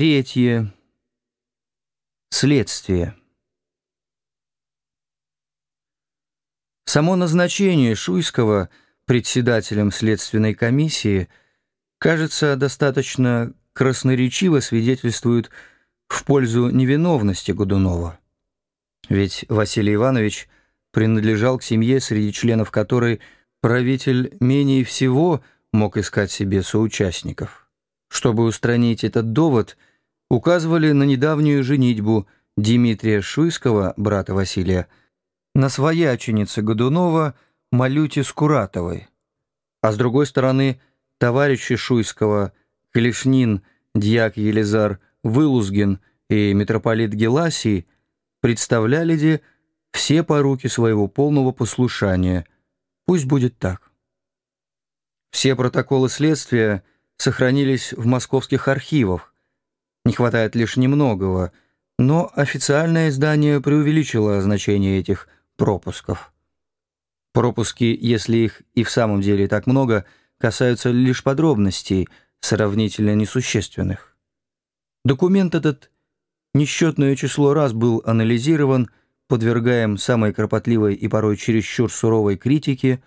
Третье. Следствие. Само назначение Шуйского председателем следственной комиссии, кажется, достаточно красноречиво свидетельствует в пользу невиновности Годунова. Ведь Василий Иванович принадлежал к семье, среди членов которой правитель менее всего мог искать себе соучастников. Чтобы устранить этот довод, указывали на недавнюю женитьбу Дмитрия Шуйского, брата Василия, на свояченице Годунова Малюте Скуратовой. А с другой стороны, товарищи Шуйского, Клешнин, дьяк Елизар Вылузгин и митрополит Геласий представляли де все поруки своего полного послушания. Пусть будет так. Все протоколы следствия – сохранились в московских архивах. Не хватает лишь немногого, но официальное издание преувеличило значение этих пропусков. Пропуски, если их и в самом деле так много, касаются лишь подробностей, сравнительно несущественных. Документ этот несчетное число раз был анализирован, подвергаем самой кропотливой и порой чересчур суровой критике.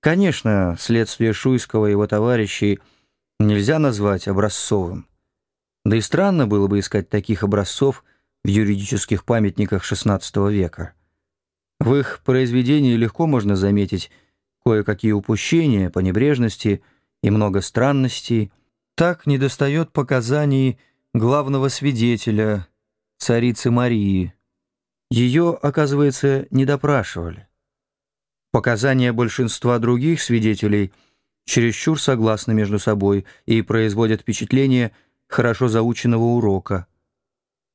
Конечно, следствие Шуйского и его товарищей – нельзя назвать образцовым. Да и странно было бы искать таких образцов в юридических памятниках XVI века. В их произведении легко можно заметить кое-какие упущения по небрежности и много странностей. Так недостает показаний главного свидетеля, царицы Марии. Ее, оказывается, не допрашивали. Показания большинства других свидетелей – чересчур согласны между собой и производят впечатление хорошо заученного урока.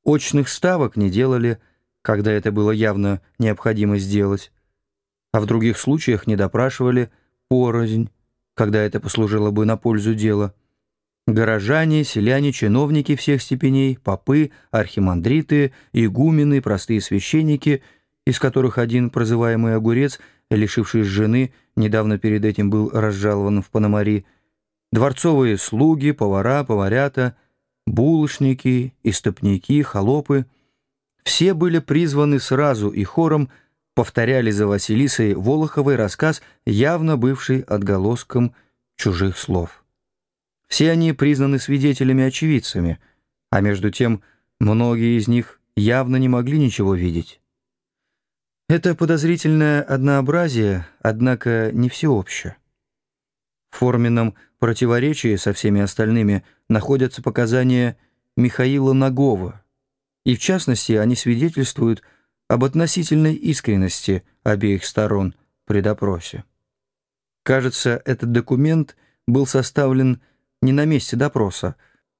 Очных ставок не делали, когда это было явно необходимо сделать, а в других случаях не допрашивали порознь, когда это послужило бы на пользу дела. Горожане, селяне, чиновники всех степеней, попы, архимандриты, игумены, простые священники, из которых один, прозываемый Огурец, лишившись жены, недавно перед этим был разжалован в Пономари, дворцовые слуги, повара, поварята, булочники, истопники, холопы — все были призваны сразу и хором повторяли за Василисой Волоховой рассказ, явно бывший отголоском чужих слов. Все они признаны свидетелями-очевидцами, а между тем многие из них явно не могли ничего видеть. Это подозрительное однообразие, однако, не всеобщее. Форменном противоречии со всеми остальными находятся показания Михаила Нагова, и в частности они свидетельствуют об относительной искренности обеих сторон при допросе. Кажется, этот документ был составлен не на месте допроса.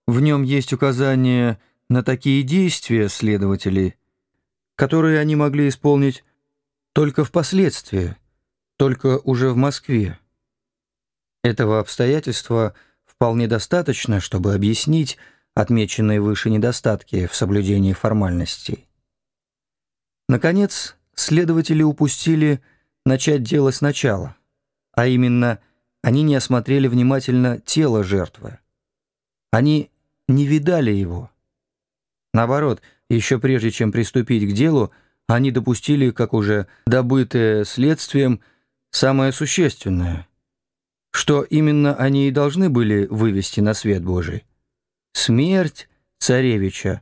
В нем есть указания на такие действия следователей, которые они могли исполнить только впоследствии, только уже в Москве. Этого обстоятельства вполне достаточно, чтобы объяснить отмеченные выше недостатки в соблюдении формальностей. Наконец, следователи упустили начать дело сначала, а именно они не осмотрели внимательно тело жертвы. Они не видали его. Наоборот, еще прежде чем приступить к делу, они допустили, как уже добытое следствием, самое существенное, что именно они и должны были вывести на свет Божий. Смерть царевича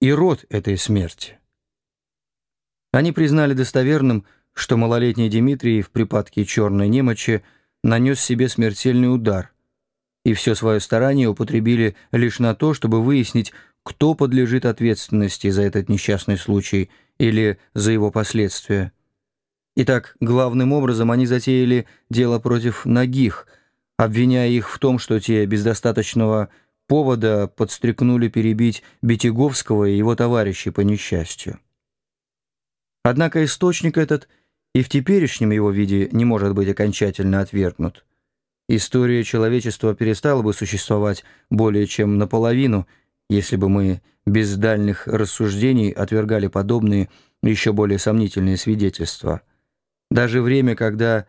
и род этой смерти. Они признали достоверным, что малолетний Дмитрий в припадке черной немочи нанес себе смертельный удар, и все свое старание употребили лишь на то, чтобы выяснить, кто подлежит ответственности за этот несчастный случай или за его последствия. Итак, главным образом они затеяли дело против ногих, обвиняя их в том, что те без достаточного повода подстрекнули перебить Бетяговского и его товарищей по несчастью. Однако источник этот и в теперешнем его виде не может быть окончательно отвергнут. История человечества перестала бы существовать более чем наполовину – если бы мы без дальних рассуждений отвергали подобные еще более сомнительные свидетельства. Даже время, когда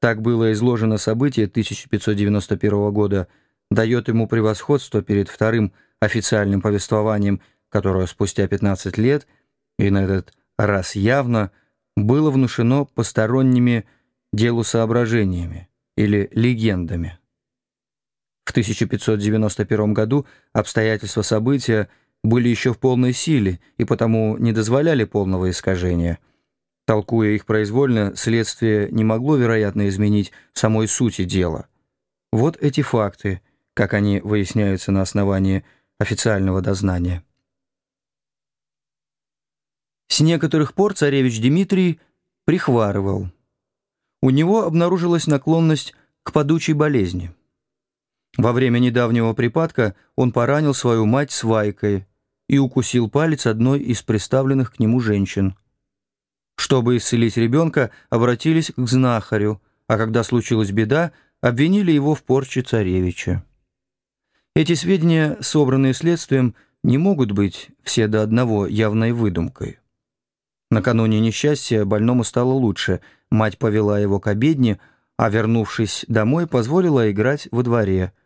так было изложено событие 1591 года, дает ему превосходство перед вторым официальным повествованием, которое спустя 15 лет, и на этот раз явно, было внушено посторонними делу соображениями или легендами. В 1591 году обстоятельства события были еще в полной силе и потому не дозволяли полного искажения. Толкуя их произвольно, следствие не могло, вероятно, изменить самой сути дела. Вот эти факты, как они выясняются на основании официального дознания. С некоторых пор царевич Дмитрий прихварывал. У него обнаружилась наклонность к падучей болезни. Во время недавнего припадка он поранил свою мать свайкой и укусил палец одной из представленных к нему женщин. Чтобы исцелить ребенка, обратились к знахарю, а когда случилась беда, обвинили его в порче царевича. Эти сведения, собранные следствием, не могут быть все до одного явной выдумкой. Накануне несчастья больному стало лучше, мать повела его к обедне, а, вернувшись домой, позволила играть во дворе –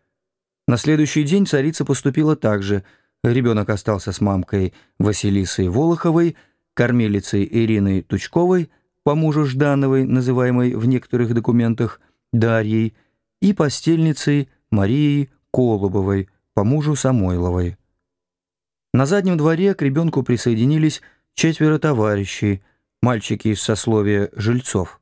на следующий день царица поступила так же. Ребенок остался с мамкой Василисой Волоховой, кормилицей Ириной Тучковой, по мужу Ждановой, называемой в некоторых документах Дарьей, и постельницей Марией Колубовой, по мужу Самойловой. На заднем дворе к ребенку присоединились четверо товарищей, мальчики из сословия жильцов.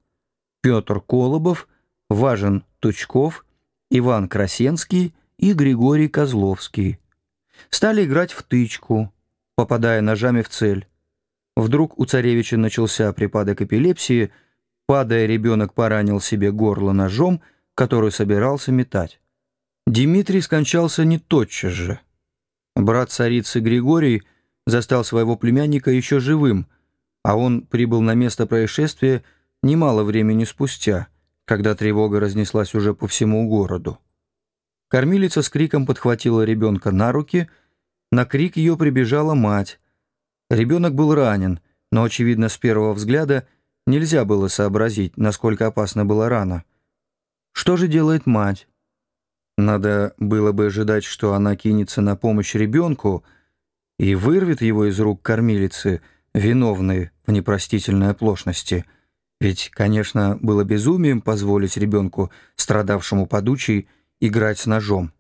Петр Колобов, Важен Тучков, Иван Красенский — и Григорий Козловский. Стали играть в тычку, попадая ножами в цель. Вдруг у царевича начался припадок эпилепсии, падая, ребенок поранил себе горло ножом, который собирался метать. Дмитрий скончался не тотчас же. Брат царицы Григорий застал своего племянника еще живым, а он прибыл на место происшествия немало времени спустя, когда тревога разнеслась уже по всему городу. Кормилица с криком подхватила ребенка на руки. На крик ее прибежала мать. Ребенок был ранен, но, очевидно, с первого взгляда нельзя было сообразить, насколько опасна была рана. Что же делает мать? Надо было бы ожидать, что она кинется на помощь ребенку и вырвет его из рук кормилицы, виновной в непростительной оплошности. Ведь, конечно, было безумием позволить ребенку, страдавшему подучей, играть с ножом.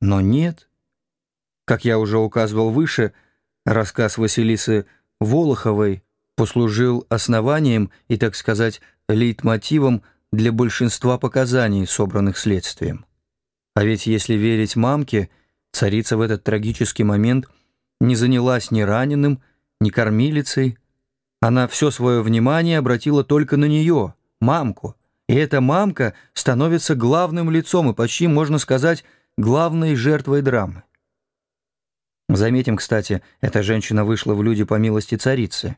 Но нет. Как я уже указывал выше, рассказ Василисы Волоховой послужил основанием и, так сказать, лейтмотивом для большинства показаний, собранных следствием. А ведь если верить мамке, царица в этот трагический момент не занялась ни раненым, ни кормилицей. Она все свое внимание обратила только на нее, мамку, и эта мамка становится главным лицом и почти, можно сказать, главной жертвой драмы. Заметим, кстати, эта женщина вышла в люди по милости царицы.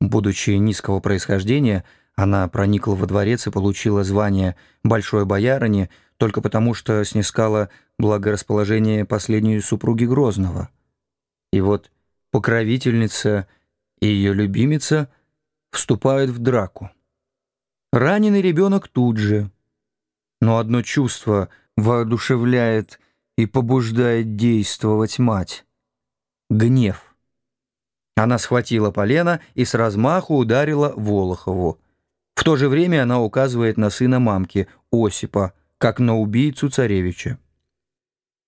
Будучи низкого происхождения, она проникла во дворец и получила звание большой боярыни только потому, что снискала благорасположение последней супруги Грозного. И вот покровительница и ее любимица вступают в драку. Раненый ребенок тут же. Но одно чувство воодушевляет и побуждает действовать мать. Гнев. Она схватила полено и с размаху ударила Волохову. В то же время она указывает на сына мамки, Осипа, как на убийцу царевича.